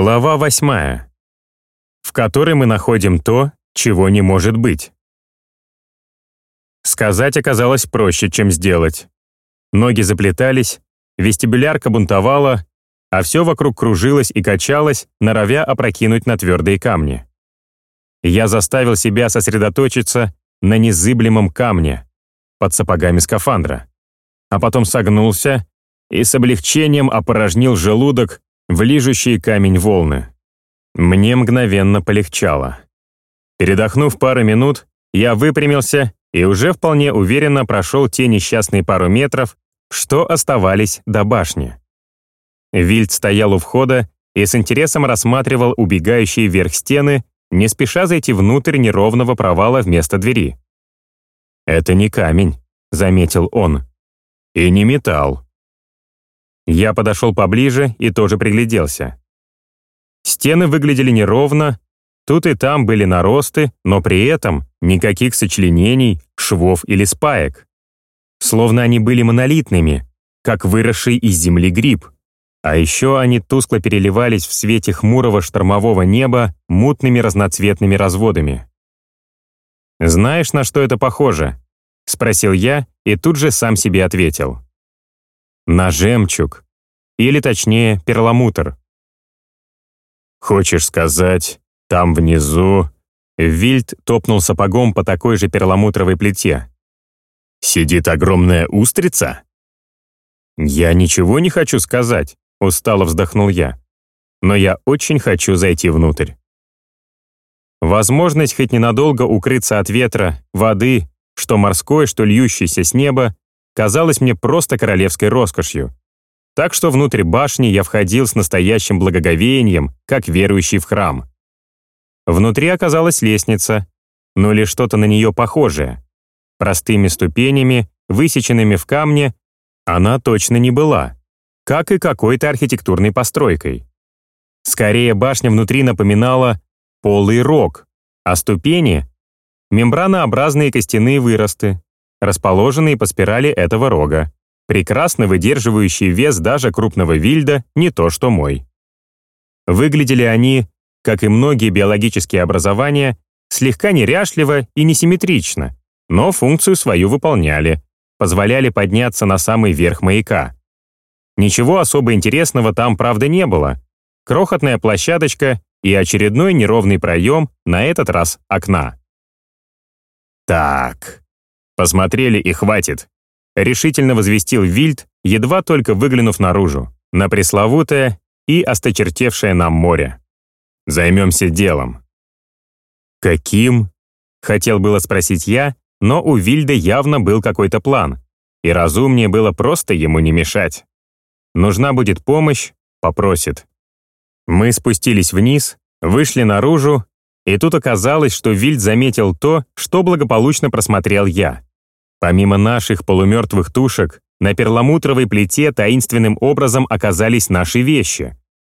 Глава восьмая, в которой мы находим то, чего не может быть. Сказать оказалось проще, чем сделать. Ноги заплетались, вестибулярка бунтовала, а все вокруг кружилось и качалось, норовя опрокинуть на твердые камни. Я заставил себя сосредоточиться на незыблемом камне под сапогами скафандра, а потом согнулся и с облегчением опорожнил желудок в лижущие камень волны. Мне мгновенно полегчало. Передохнув пару минут, я выпрямился и уже вполне уверенно прошел те несчастные пару метров, что оставались до башни. Вильд стоял у входа и с интересом рассматривал убегающие вверх стены, не спеша зайти внутрь неровного провала вместо двери. «Это не камень», — заметил он. «И не металл». Я подошел поближе и тоже пригляделся. Стены выглядели неровно, тут и там были наросты, но при этом никаких сочленений, швов или спаек. Словно они были монолитными, как выросший из земли гриб. А еще они тускло переливались в свете хмурого штормового неба мутными разноцветными разводами. «Знаешь, на что это похоже?» — спросил я и тут же сам себе ответил. «На жемчуг. Или точнее, перламутр». «Хочешь сказать, там внизу...» Вильд топнул сапогом по такой же перламутровой плите. «Сидит огромная устрица?» «Я ничего не хочу сказать», — устало вздохнул я. «Но я очень хочу зайти внутрь». Возможность хоть ненадолго укрыться от ветра, воды, что морской, что льющийся с неба, казалась мне просто королевской роскошью. Так что внутрь башни я входил с настоящим благоговением, как верующий в храм. Внутри оказалась лестница, но ли что-то на нее похожее. Простыми ступенями, высеченными в камне, она точно не была как и какой-то архитектурной постройкой. Скорее, башня внутри напоминала полый рог, а ступени — мембранообразные костяные выросты, расположенные по спирали этого рога, прекрасно выдерживающие вес даже крупного вильда, не то что мой. Выглядели они, как и многие биологические образования, слегка неряшливо и несимметрично, но функцию свою выполняли, позволяли подняться на самый верх маяка. Ничего особо интересного там, правда, не было. Крохотная площадочка и очередной неровный проем, на этот раз окна. «Так, посмотрели и хватит», — решительно возвестил Вильд, едва только выглянув наружу, на пресловутое и осточертевшее нам море. «Займемся делом». «Каким?» — хотел было спросить я, но у Вильда явно был какой-то план, и разумнее было просто ему не мешать. Нужна будет помощь, попросит. Мы спустились вниз, вышли наружу, и тут оказалось, что Вильд заметил то, что благополучно просмотрел я. Помимо наших полумертвых тушек, на перламутровой плите таинственным образом оказались наши вещи.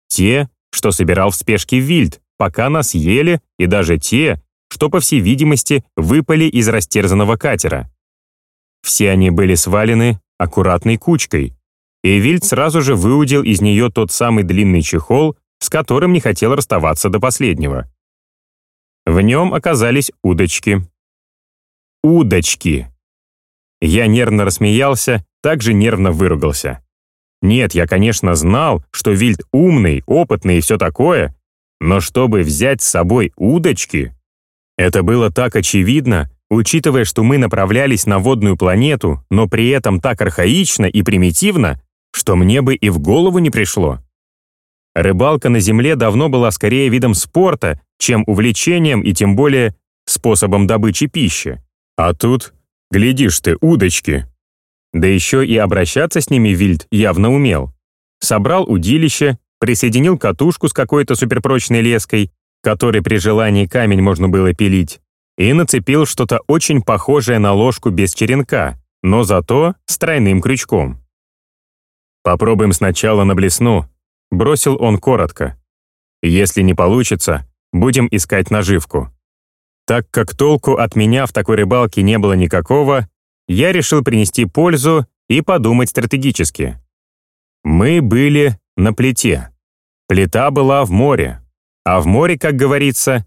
Те, что собирал в спешке Вильд, пока нас ели, и даже те, что, по всей видимости, выпали из растерзанного катера. Все они были свалены аккуратной кучкой, и Вильд сразу же выудил из нее тот самый длинный чехол, с которым не хотел расставаться до последнего. В нем оказались удочки. Удочки! Я нервно рассмеялся, также нервно выругался. Нет, я, конечно, знал, что Вильд умный, опытный и все такое, но чтобы взять с собой удочки... Это было так очевидно, учитывая, что мы направлялись на водную планету, но при этом так архаично и примитивно, что мне бы и в голову не пришло. Рыбалка на земле давно была скорее видом спорта, чем увлечением и тем более способом добычи пищи. А тут, глядишь ты, удочки. Да еще и обращаться с ними Вильд явно умел. Собрал удилище, присоединил катушку с какой-то суперпрочной леской, которой при желании камень можно было пилить, и нацепил что-то очень похожее на ложку без черенка, но зато с тройным крючком. «Попробуем сначала на блесну», — бросил он коротко. «Если не получится, будем искать наживку». Так как толку от меня в такой рыбалке не было никакого, я решил принести пользу и подумать стратегически. Мы были на плите. Плита была в море, а в море, как говорится,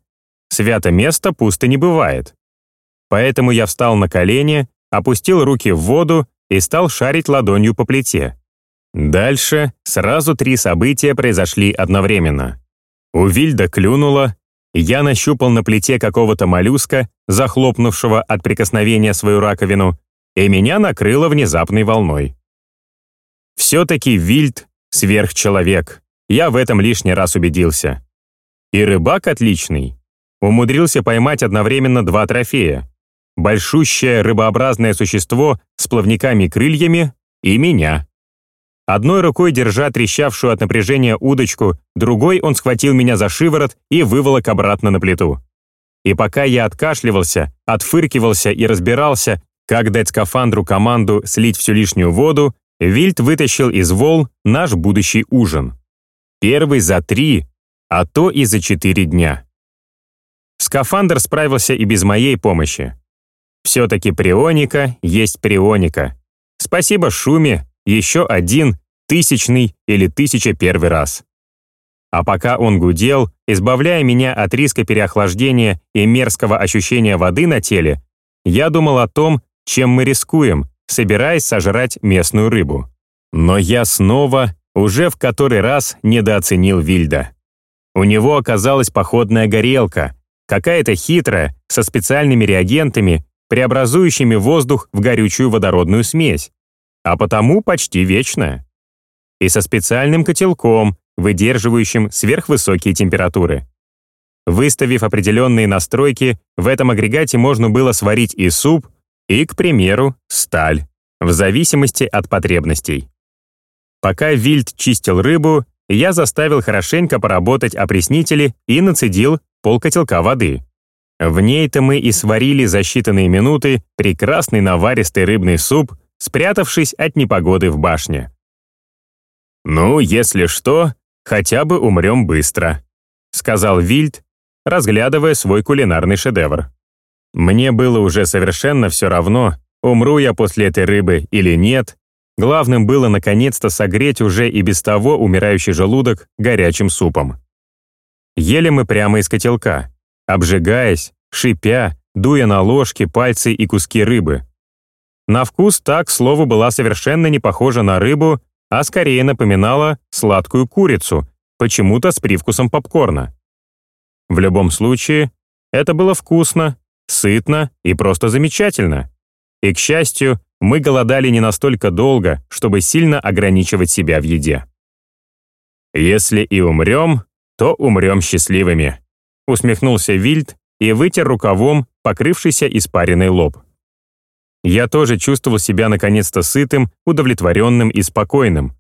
свято место пусто не бывает. Поэтому я встал на колени, опустил руки в воду и стал шарить ладонью по плите. Дальше сразу три события произошли одновременно. У Вильда клюнуло, я нащупал на плите какого-то моллюска, захлопнувшего от прикосновения свою раковину, и меня накрыло внезапной волной. Все-таки Вильд — сверхчеловек, я в этом лишний раз убедился. И рыбак отличный. Умудрился поймать одновременно два трофея. Большущее рыбообразное существо с плавниками-крыльями и меня. Одной рукой держа трещавшую от напряжения удочку, другой он схватил меня за шиворот и выволок обратно на плиту. И пока я откашливался, отфыркивался и разбирался, как дать скафандру команду слить всю лишнюю воду, Вильд вытащил из вол наш будущий ужин. Первый за три, а то и за четыре дня. Скафандр справился и без моей помощи. Все-таки прионика есть прионика. Спасибо Шуме, еще один, тысячный или тысяча первый раз. А пока он гудел, избавляя меня от риска переохлаждения и мерзкого ощущения воды на теле, я думал о том, чем мы рискуем, собираясь сожрать местную рыбу. Но я снова, уже в который раз, недооценил Вильда. У него оказалась походная горелка, какая-то хитрая, со специальными реагентами, преобразующими воздух в горючую водородную смесь, а потому почти вечная и со специальным котелком, выдерживающим сверхвысокие температуры. Выставив определенные настройки, в этом агрегате можно было сварить и суп, и, к примеру, сталь, в зависимости от потребностей. Пока Вильд чистил рыбу, я заставил хорошенько поработать опреснители и нацедил полкотелка воды. В ней-то мы и сварили за считанные минуты прекрасный наваристый рыбный суп, спрятавшись от непогоды в башне. «Ну, если что, хотя бы умрем быстро», — сказал Вильд, разглядывая свой кулинарный шедевр. Мне было уже совершенно все равно, умру я после этой рыбы или нет. Главным было наконец-то согреть уже и без того умирающий желудок горячим супом. Ели мы прямо из котелка, обжигаясь, шипя, дуя на ложки, пальцы и куски рыбы. На вкус так, к слову, была совершенно не похожа на рыбу, а скорее напоминала сладкую курицу, почему-то с привкусом попкорна. В любом случае, это было вкусно, сытно и просто замечательно. И, к счастью, мы голодали не настолько долго, чтобы сильно ограничивать себя в еде. «Если и умрем, то умрем счастливыми», усмехнулся Вильд и вытер рукавом покрывшийся испаренный лоб. Я тоже чувствовал себя наконец-то сытым, удовлетворенным и спокойным.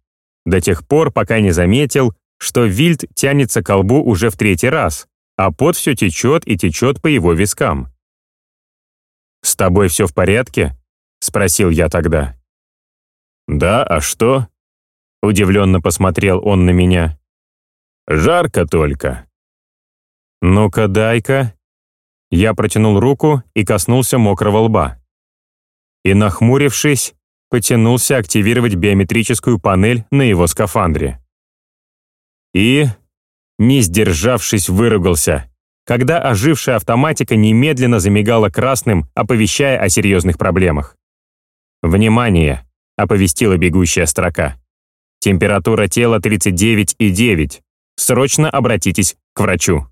До тех пор, пока не заметил, что Вильд тянется к колбу уже в третий раз, а пот все течет и течет по его вискам. «С тобой все в порядке?» — спросил я тогда. «Да, а что?» — удивленно посмотрел он на меня. «Жарко только». «Ну-ка, дай-ка». Я протянул руку и коснулся мокрого лба и, нахмурившись, потянулся активировать биометрическую панель на его скафандре. И, не сдержавшись, выругался, когда ожившая автоматика немедленно замигала красным, оповещая о серьезных проблемах. «Внимание!» — оповестила бегущая строка. «Температура тела 39,9. Срочно обратитесь к врачу».